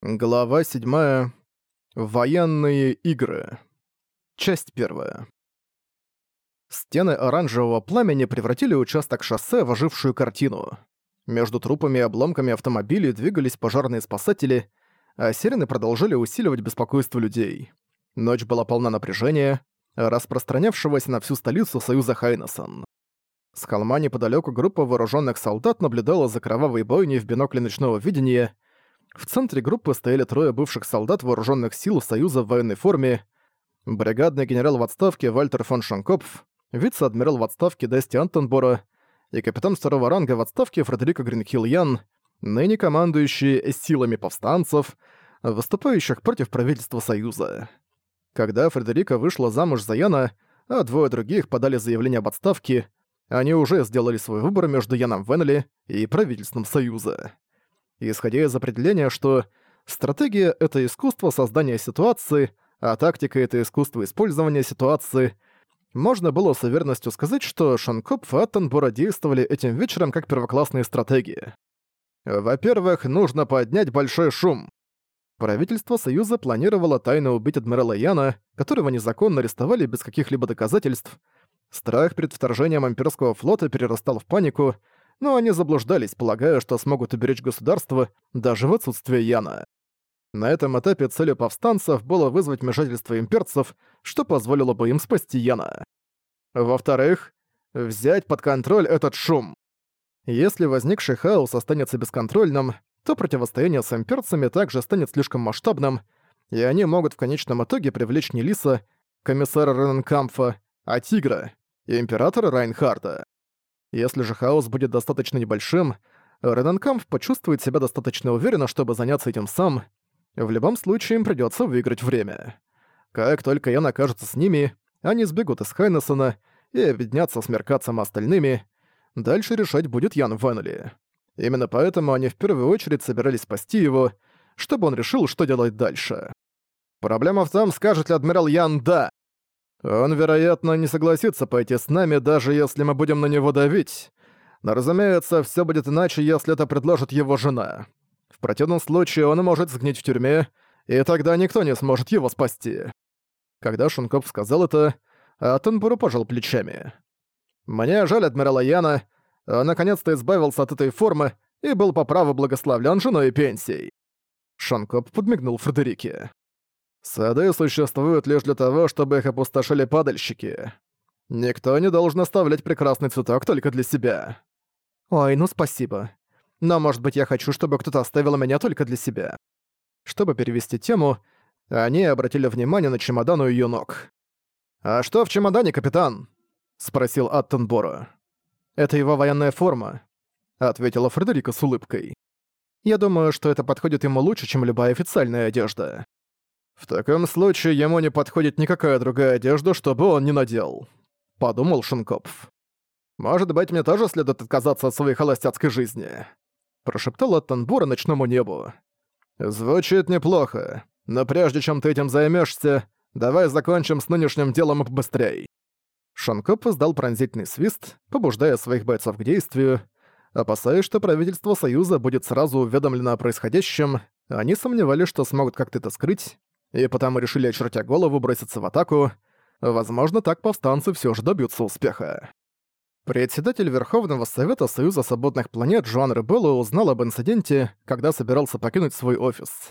Глава 7. Военные игры. Часть 1. Стены оранжевого пламени превратили участок шоссе в ожившую картину. Между трупами и обломками автомобилей двигались пожарные спасатели, а сирены продолжали усиливать беспокойство людей. Ночь была полна напряжения, распространявшегося на всю столицу Союза Хайнесон. С холма неподалеку группа вооруженных солдат наблюдала за кровавой бойней в бинокле ночного видения — в центре группы стояли трое бывших солдат вооруженных сил Союза в военной форме, бригадный генерал в отставке Вальтер фон Шанкопф, вице-адмирал в отставке Дести Антонбора и капитан второго ранга в отставке Фредерико Гринхилл Ян, ныне командующие силами повстанцев, выступающих против правительства Союза. Когда Фредерика вышла замуж за Яна, а двое других подали заявление об отставке, они уже сделали свой выбор между Яном Веннелли и правительством Союза исходя из определения, что стратегия — это искусство создания ситуации, а тактика — это искусство использования ситуации, можно было с уверенностью сказать, что Шанкоп и Аттенбора действовали этим вечером как первоклассные стратегии. Во-первых, нужно поднять большой шум. Правительство Союза планировало тайно убить адмирала Яна, которого незаконно арестовали без каких-либо доказательств. Страх перед вторжением имперского флота перерастал в панику, но они заблуждались, полагая, что смогут уберечь государство даже в отсутствие Яна. На этом этапе целью повстанцев было вызвать вмешательство имперцев, что позволило бы им спасти Яна. Во-вторых, взять под контроль этот шум. Если возникший хаос останется бесконтрольным, то противостояние с имперцами также станет слишком масштабным, и они могут в конечном итоге привлечь не Лиса, комиссара Рененкамфа, а Тигра, императора Райнхарда. Если же хаос будет достаточно небольшим, Ренанкамф почувствует себя достаточно уверенно, чтобы заняться этим сам. В любом случае им придётся выиграть время. Как только Ян окажется с ними, они сбегут из Хайнессона и объединятся с Меркацем остальными. Дальше решать будет Ян Венли. Именно поэтому они в первую очередь собирались спасти его, чтобы он решил, что делать дальше. Проблема в том, скажет ли адмирал Ян «да». Он, вероятно, не согласится пойти с нами, даже если мы будем на него давить. Но, разумеется, все будет иначе, если это предложит его жена. В противном случае он может сгнить в тюрьме, и тогда никто не сможет его спасти. Когда Шункоп сказал это, Аттенбуру пожал плечами. «Мне жаль адмирала Яна, он наконец-то избавился от этой формы и был по праву благословлен женой и пенсией». Шанкоп подмигнул Фредерике. Сады существуют лишь для того, чтобы их опустошили падальщики. Никто не должен оставлять прекрасный цветок только для себя. Ой, ну спасибо. Но, может быть, я хочу, чтобы кто-то оставил меня только для себя. Чтобы перевести тему, они обратили внимание на чемодан у её ног. «А что в чемодане, капитан?» — спросил Аттенбора. «Это его военная форма», — ответила Фредерика с улыбкой. «Я думаю, что это подходит ему лучше, чем любая официальная одежда». «В таком случае ему не подходит никакая другая одежда, чтобы он не надел», — подумал Шинкопф. «Может быть, мне тоже следует отказаться от своей холостяцкой жизни?» — прошептал от ночному небу. «Звучит неплохо, но прежде чем ты этим займешься, давай закончим с нынешним делом и побыстрей». Шанкоп издал пронзительный свист, побуждая своих бойцов к действию. Опасаясь, что правительство Союза будет сразу уведомлено о происходящем, они сомневались, что смогут как-то это скрыть, и потому решили, очертя голову, броситься в атаку. Возможно, так повстанцы все же добьются успеха. Председатель Верховного Совета Союза Свободных Планет Жуан Ребелло узнал об инциденте, когда собирался покинуть свой офис.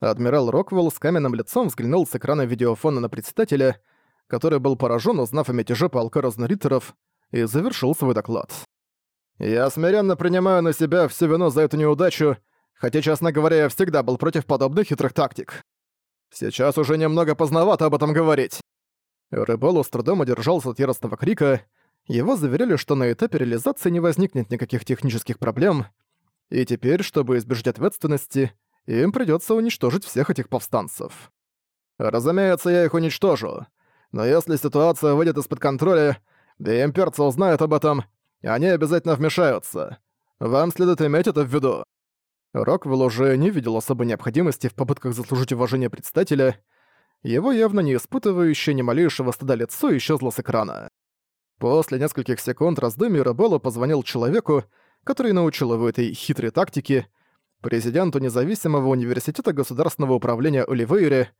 Адмирал Роквелл с каменным лицом взглянул с экрана видеофона на председателя, который был поражен, узнав о мятеже полка разнориттеров, и завершил свой доклад. «Я смиренно принимаю на себя всю вину за эту неудачу, хотя, честно говоря, я всегда был против подобных хитрых тактик. Сейчас уже немного поздновато об этом говорить. Рыболу с трудом одержался от яростного крика. Его заверили, что на этапе реализации не возникнет никаких технических проблем, и теперь, чтобы избежать ответственности, им придётся уничтожить всех этих повстанцев. Разумеется, я их уничтожу. Но если ситуация выйдет из-под контроля, да и имперцы узнают об этом, они обязательно вмешаются. Вам следует иметь это в виду. Роквелл уже не видел особой необходимости в попытках заслужить уважение предстателя. Его явно не испытывающее ни малейшего стыда лицо исчезло с экрана. После нескольких секунд раздумий Робелло позвонил человеку, который научил его этой хитрой тактике, президенту независимого университета государственного управления Оливейре.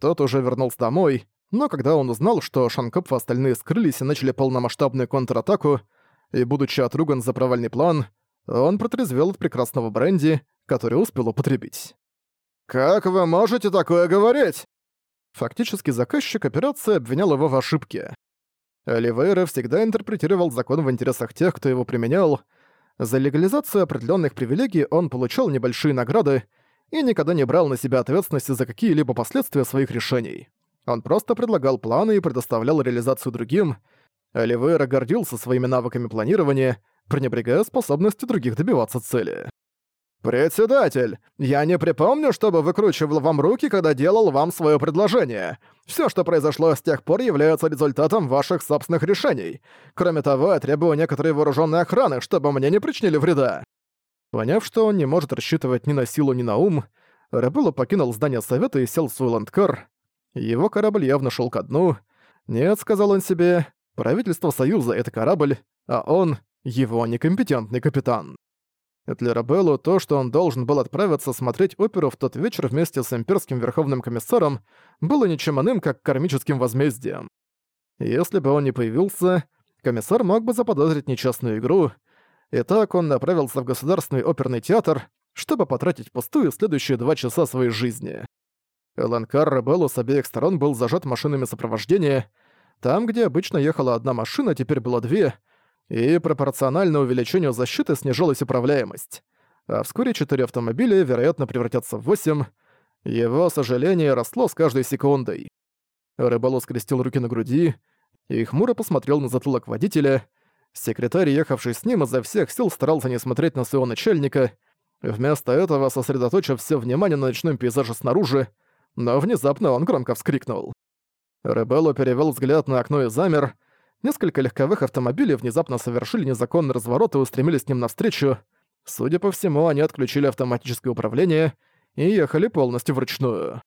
Тот уже вернулся домой, но когда он узнал, что Шанкопф и остальные скрылись и начали полномасштабную контратаку, и, будучи отруган за провальный план, он протрезвел от прекрасного бренди, который успел употребить. «Как вы можете такое говорить?» Фактически заказчик операции обвинял его в ошибке. Оливейра всегда интерпретировал закон в интересах тех, кто его применял. За легализацию определенных привилегий он получал небольшие награды и никогда не брал на себя ответственности за какие-либо последствия своих решений. Он просто предлагал планы и предоставлял реализацию другим. Оливейра гордился своими навыками планирования, пренебрегая способностью других добиваться цели. «Председатель, я не припомню, чтобы выкручивал вам руки, когда делал вам свое предложение. Все, что произошло с тех пор, является результатом ваших собственных решений. Кроме того, я требую некоторой вооруженной охраны, чтобы мне не причинили вреда». Поняв, что он не может рассчитывать ни на силу, ни на ум, Рабелло покинул здание совета и сел в свой ландкар. Его корабль явно шел ко дну. «Нет», — сказал он себе, — «правительство Союза — это корабль, а он — его некомпетентный капитан». Для Рабеллу то, что он должен был отправиться смотреть оперу в тот вечер вместе с имперским верховным комиссаром, было ничем иным, как кармическим возмездием. Если бы он не появился, комиссар мог бы заподозрить нечестную игру, и так он направился в Государственный оперный театр, чтобы потратить пустую следующие два часа своей жизни. Ланкар Рабеллу с обеих сторон был зажат машинами сопровождения. Там, где обычно ехала одна машина, теперь было две — и пропорционально увеличению защиты снижалась управляемость. А вскоре четыре автомобиля, вероятно, превратятся в восемь. Его сожаление росло с каждой секундой. Рыбало скрестил руки на груди и хмуро посмотрел на затылок водителя. Секретарь, ехавший с ним, изо всех сил старался не смотреть на своего начальника, вместо этого сосредоточив все внимание на ночном пейзаже снаружи, но внезапно он громко вскрикнул. Рыбелло перевел взгляд на окно и замер, Несколько легковых автомобилей внезапно совершили незаконный разворот и устремились к ним навстречу. Судя по всему, они отключили автоматическое управление и ехали полностью вручную.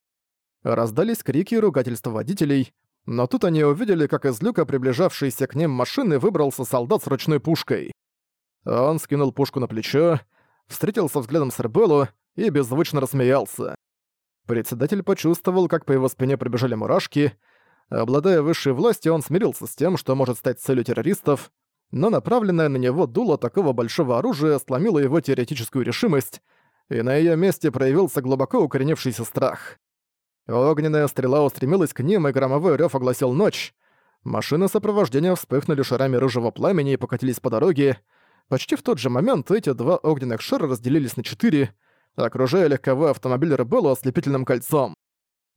Раздались крики и ругательства водителей, но тут они увидели, как из люка приближавшейся к ним машины выбрался солдат с ручной пушкой. Он скинул пушку на плечо, встретился взглядом с Ребеллу и беззвучно рассмеялся. Председатель почувствовал, как по его спине пробежали мурашки, Обладая высшей властью, он смирился с тем, что может стать целью террористов, но направленное на него дуло такого большого оружия сломило его теоретическую решимость, и на её месте проявился глубоко укоренившийся страх. Огненная стрела устремилась к ним, и громовой рёв огласил ночь. Машины сопровождения вспыхнули шарами рыжего пламени и покатились по дороге. Почти в тот же момент эти два огненных шара разделились на четыре, окружая легковой автомобиль Ребеллу ослепительным кольцом.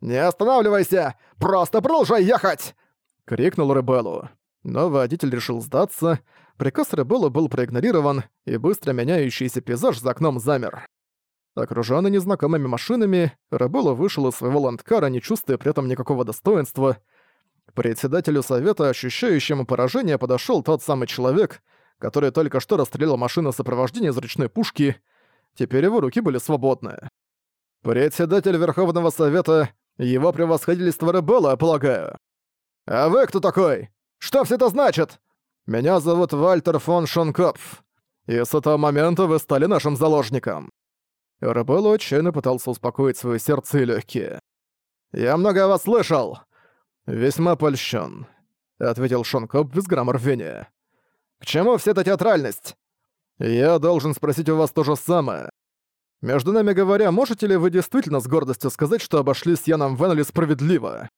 «Не останавливайся! Просто продолжай ехать!» — крикнул Ребеллу. Но водитель решил сдаться, приказ Ребеллу был проигнорирован, и быстро меняющийся пейзаж за окном замер. Окружённый незнакомыми машинами, Ребеллу вышел из своего ландкара, не чувствуя при этом никакого достоинства. Председателю совета, ощущающему поражение, подошёл тот самый человек, который только что расстрелял машину сопровождения из ручной пушки. Теперь его руки были свободны. «Председатель Верховного Совета его превосходительство Рыбелла, полагаю. А вы кто такой? Что все это значит? Меня зовут Вальтер фон Шонкопф. И с этого момента вы стали нашим заложником. Рыбелла отчаянно пытался успокоить свое сердце и легкие. «Я много о вас слышал!» «Весьма польщен», — ответил Шонкоп без грамма рвения. «К чему вся эта театральность?» «Я должен спросить у вас то же самое. Между нами говоря, можете ли вы действительно с гордостью сказать, что обошлись с Яном Веннелли справедливо?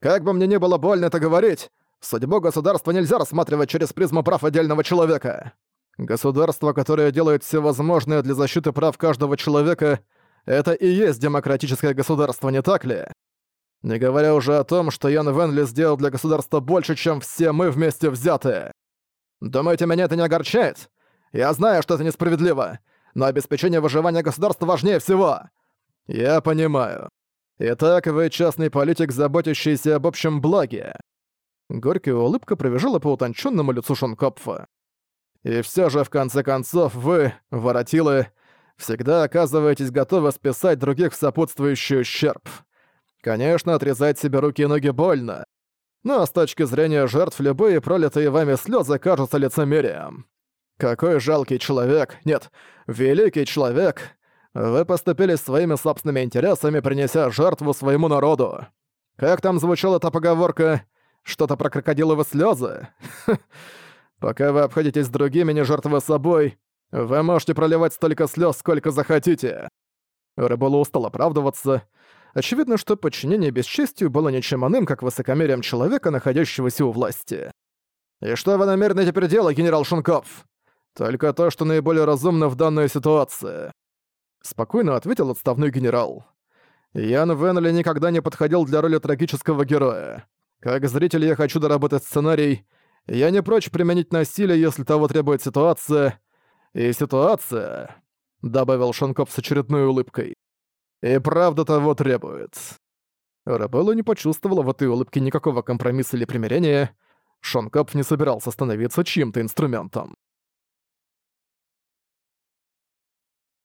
Как бы мне не было больно это говорить, судьбу государства нельзя рассматривать через призму прав отдельного человека. Государство, которое делает все возможное для защиты прав каждого человека, это и есть демократическое государство, не так ли? Не говоря уже о том, что Ян Венли сделал для государства больше, чем все мы вместе взятые. Думаете, меня это не огорчает? Я знаю, что это несправедливо, но обеспечение выживания государства важнее всего. Я понимаю. Итак, вы частный политик, заботящийся об общем благе. Горькая улыбка пробежала по утонченному лицу Шонкопфа. И все же, в конце концов, вы, воротилы, всегда оказываетесь готовы списать других в сопутствующий ущерб. Конечно, отрезать себе руки и ноги больно. Но с точки зрения жертв, любые пролитые вами слезы кажутся лицемерием. Какой жалкий человек, нет, великий человек, Вы поступили своими собственными интересами, принеся жертву своему народу. Как там звучала эта поговорка? Что-то про крокодиловы слезы? Пока вы обходитесь с другими, не жертвуя собой, вы можете проливать столько слез, сколько захотите. Рыбола устал оправдываться. Очевидно, что подчинение бесчестью было ничем иным, как высокомерием человека, находящегося у власти. «И что вы намерены теперь делать, генерал Шунков?» «Только то, что наиболее разумно в данной ситуации», — спокойно ответил отставной генерал. «Ян Венли никогда не подходил для роли трагического героя. Как зритель я хочу доработать сценарий. Я не прочь применить насилие, если того требует ситуация. И ситуация...» — добавил Шонкоп с очередной улыбкой. «И правда того требует». Рабелла не почувствовала в этой улыбке никакого компромисса или примирения. Шонкоп не собирался становиться чьим-то инструментом.